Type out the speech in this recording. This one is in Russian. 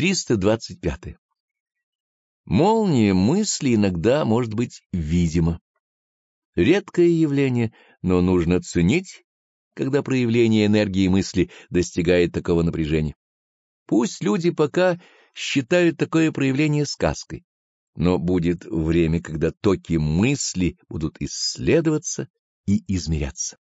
325. Молния мысли иногда может быть видима. Редкое явление, но нужно ценить, когда проявление энергии мысли достигает такого напряжения. Пусть люди пока считают такое проявление сказкой, но будет время, когда токи мысли будут исследоваться и измеряться.